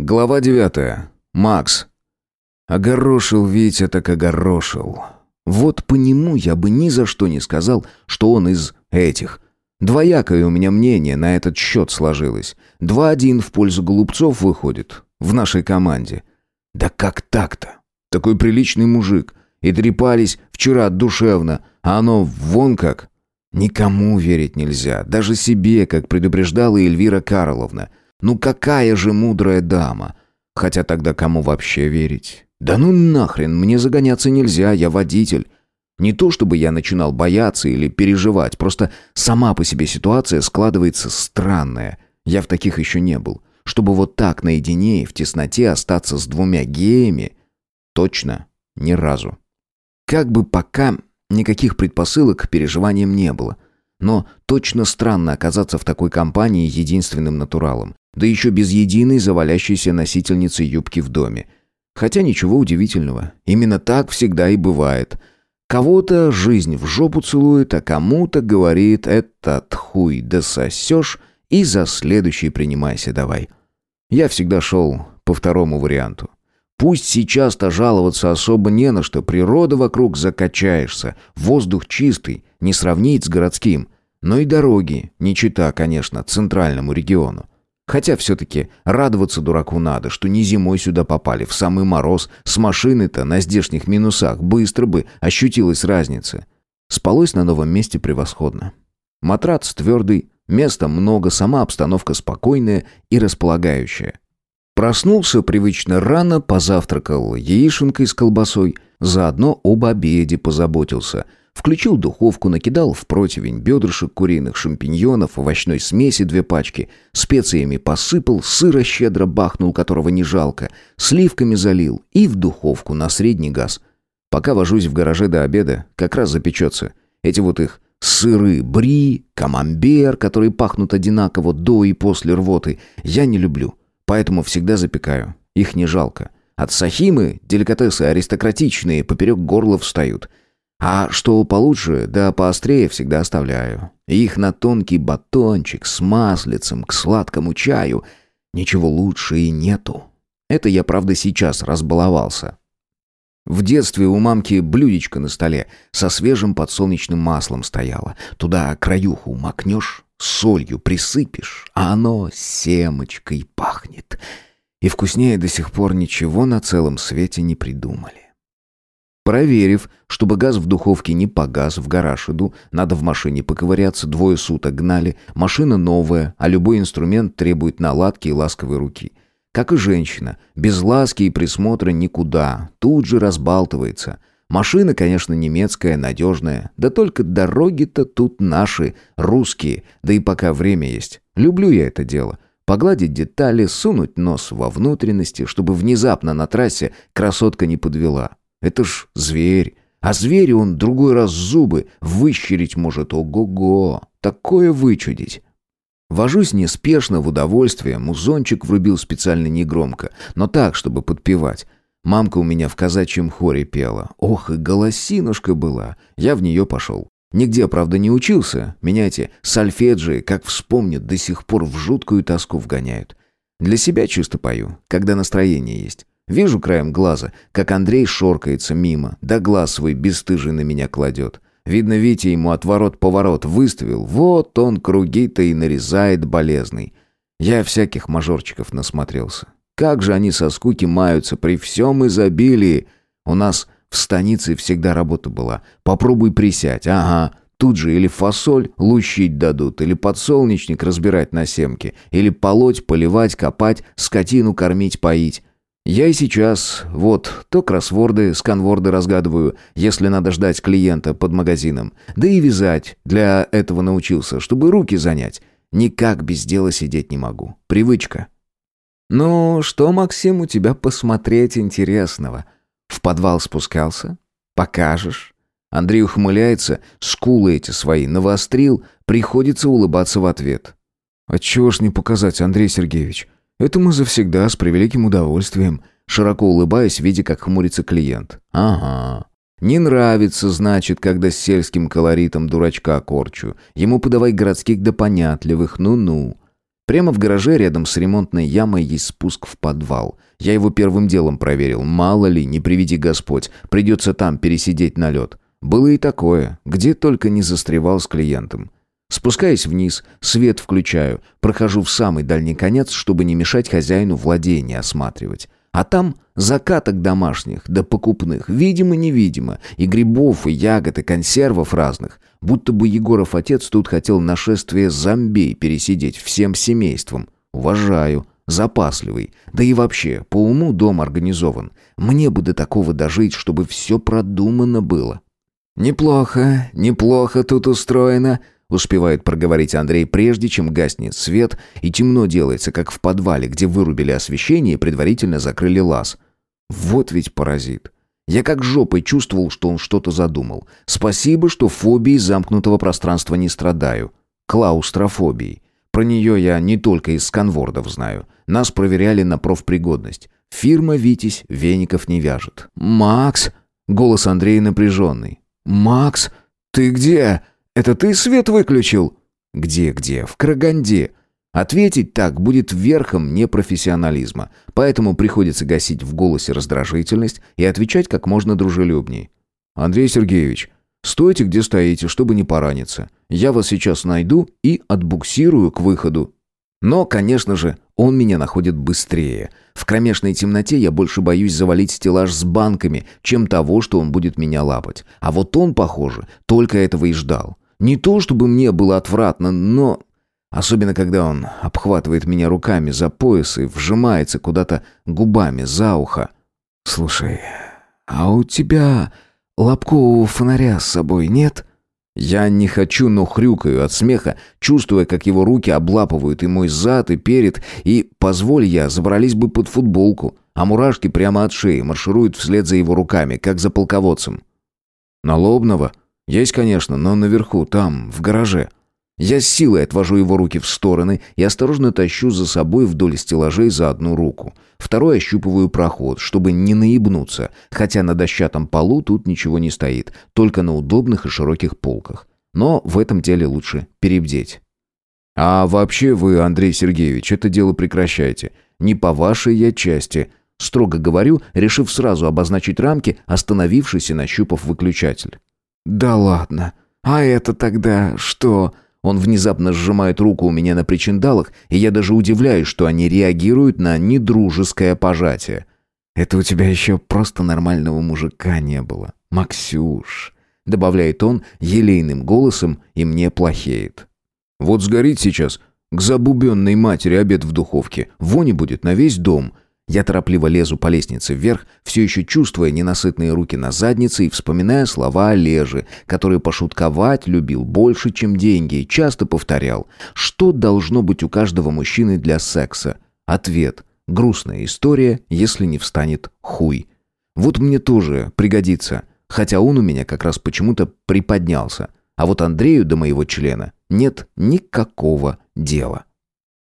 Глава девятая. Макс. Огорошил Витя так огорошил. Вот по нему я бы ни за что не сказал, что он из этих. Двоякое у меня мнение на этот счет сложилось. Два-один в пользу голубцов выходит в нашей команде. Да как так-то? Такой приличный мужик. И трепались вчера душевно, а оно вон как. Никому верить нельзя, даже себе, как предупреждала Эльвира Карловна. Ну какая же мудрая дама! Хотя тогда кому вообще верить? Да ну нахрен, мне загоняться нельзя, я водитель. Не то чтобы я начинал бояться или переживать, просто сама по себе ситуация складывается странная. Я в таких еще не был. Чтобы вот так наедине и в тесноте остаться с двумя геями, точно ни разу. Как бы пока никаких предпосылок к переживаниям не было. Но точно странно оказаться в такой компании единственным натуралом да еще без единой завалящейся носительницы юбки в доме. Хотя ничего удивительного, именно так всегда и бывает. Кого-то жизнь в жопу целует, а кому-то говорит «этот хуй дососешь» и за следующий принимайся давай. Я всегда шел по второму варианту. Пусть сейчас-то жаловаться особо не на что, природа вокруг закачаешься, воздух чистый, не сравнить с городским, но и дороги, не чита, конечно, центральному региону. Хотя все-таки радоваться дураку надо, что не зимой сюда попали, в самый мороз, с машины-то на здешних минусах быстро бы ощутилась разница. Спалось на новом месте превосходно. Матрац твердый, места много, сама обстановка спокойная и располагающая. Проснулся привычно рано, позавтракал яишенкой с колбасой, заодно об обеде позаботился – Включил духовку, накидал в противень бедрышек куриных, шампиньонов, овощной смеси две пачки, специями посыпал, сыра щедро бахнул, которого не жалко, сливками залил и в духовку на средний газ. Пока вожусь в гараже до обеда, как раз запечется. Эти вот их сыры бри, камамбер, которые пахнут одинаково до и после рвоты, я не люблю, поэтому всегда запекаю. Их не жалко. От сахимы деликатесы аристократичные поперек горла встают – а что получше, да поострее всегда оставляю. Их на тонкий батончик с маслицем к сладкому чаю. Ничего лучше и нету. Это я, правда, сейчас разбаловался. В детстве у мамки блюдечко на столе со свежим подсолнечным маслом стояло. Туда краюху макнешь, солью присыпешь, а оно семочкой пахнет. И вкуснее до сих пор ничего на целом свете не придумали. Проверив, чтобы газ в духовке не погас, в гараж иду, надо в машине поковыряться, двое суток гнали, машина новая, а любой инструмент требует наладки и ласковой руки. Как и женщина, без ласки и присмотра никуда, тут же разбалтывается. Машина, конечно, немецкая, надежная, да только дороги-то тут наши, русские, да и пока время есть. Люблю я это дело. Погладить детали, сунуть нос во внутренности, чтобы внезапно на трассе красотка не подвела. Это ж зверь. А зверь он другой раз зубы выщерить может. Ого-го! Такое вычудить. Вожусь неспешно, в удовольствие. Музончик врубил специально негромко, но так, чтобы подпевать. Мамка у меня в казачьем хоре пела. Ох, и голосинушка была. Я в нее пошел. Нигде, правда, не учился. Меня эти сольфеджии, как вспомнят, до сих пор в жуткую тоску вгоняют. Для себя чисто пою, когда настроение есть. Вижу краем глаза, как Андрей шоркается мимо, да глаз свой бесстыжий на меня кладет. Видно, Витя ему отворот-поворот выставил. Вот он круги-то и нарезает болезный. Я всяких мажорчиков насмотрелся. Как же они со скуки маются при всем изобилии. У нас в станице всегда работа была. Попробуй присядь, ага. Тут же или фасоль лущить дадут, или подсолнечник разбирать на семки, или полоть, поливать, копать, скотину кормить, поить. Я и сейчас, вот, то кроссворды, сканворды разгадываю, если надо ждать клиента под магазином. Да и вязать для этого научился, чтобы руки занять. Никак без дела сидеть не могу. Привычка. «Ну, что, Максим, у тебя посмотреть интересного? В подвал спускался? Покажешь?» Андрей ухмыляется, скулы эти свои навострил, приходится улыбаться в ответ. «А чего ж не показать, Андрей Сергеевич? «Это мы завсегда, с превеликим удовольствием», широко улыбаясь, видя, как хмурится клиент. «Ага. Не нравится, значит, когда с сельским колоритом дурачка корчу. Ему подавай городских да понятливых, ну-ну». Прямо в гараже рядом с ремонтной ямой есть спуск в подвал. Я его первым делом проверил. Мало ли, не приведи Господь, придется там пересидеть на лед. Было и такое, где только не застревал с клиентом. Спускаясь вниз, свет включаю, прохожу в самый дальний конец, чтобы не мешать хозяину владения осматривать. А там закаток домашних, да покупных, видимо-невидимо, и грибов, и ягод, и консервов разных. Будто бы Егоров отец тут хотел нашествие зомбей пересидеть всем семейством. Уважаю, запасливый. Да и вообще, по уму дом организован. Мне бы до такого дожить, чтобы все продумано было. «Неплохо, неплохо тут устроено», Успевает проговорить Андрей, прежде чем гаснет свет, и темно делается, как в подвале, где вырубили освещение и предварительно закрыли лаз. Вот ведь паразит. Я как жопой чувствовал, что он что-то задумал. Спасибо, что фобией замкнутого пространства не страдаю. Клаустрофобией. Про нее я не только из сканвордов знаю. Нас проверяли на профпригодность. Фирма «Витязь» веников не вяжет. «Макс!» — голос Андрея напряженный. «Макс, ты где?» Это ты свет выключил?» «Где-где? В Краганде». Ответить так будет верхом непрофессионализма, поэтому приходится гасить в голосе раздражительность и отвечать как можно дружелюбнее. «Андрей Сергеевич, стойте, где стоите, чтобы не пораниться. Я вас сейчас найду и отбуксирую к выходу». Но, конечно же, он меня находит быстрее. В кромешной темноте я больше боюсь завалить стеллаж с банками, чем того, что он будет меня лапать. А вот он, похоже, только этого и ждал. Не то, чтобы мне было отвратно, но... Особенно, когда он обхватывает меня руками за пояс и вжимается куда-то губами за ухо. «Слушай, а у тебя лобкового фонаря с собой нет?» Я не хочу, но хрюкаю от смеха, чувствуя, как его руки облапывают и мой зад, и перед, и, позволь я, забрались бы под футболку, а мурашки прямо от шеи маршируют вслед за его руками, как за полководцем. «Налобного?» «Есть, конечно, но наверху, там, в гараже». Я с силой отвожу его руки в стороны и осторожно тащу за собой вдоль стеллажей за одну руку. Второй ощупываю проход, чтобы не наебнуться, хотя на дощатом полу тут ничего не стоит, только на удобных и широких полках. Но в этом деле лучше перебдеть. «А вообще вы, Андрей Сергеевич, это дело прекращайте. Не по вашей я части», строго говорю, решив сразу обозначить рамки, остановившись и нащупав выключатель. «Да ладно. А это тогда что?» Он внезапно сжимает руку у меня на причиндалах, и я даже удивляюсь, что они реагируют на недружеское пожатие. «Это у тебя еще просто нормального мужика не было, Максюш», — добавляет он елейным голосом, и мне плохеет. «Вот сгорит сейчас к забубенной матери обед в духовке, вони будет на весь дом», — я торопливо лезу по лестнице вверх, все еще чувствуя ненасытные руки на заднице и вспоминая слова Олежи, который пошутковать любил больше, чем деньги, и часто повторял, что должно быть у каждого мужчины для секса. Ответ – грустная история, если не встанет хуй. Вот мне тоже пригодится, хотя он у меня как раз почему-то приподнялся, а вот Андрею до моего члена нет никакого дела.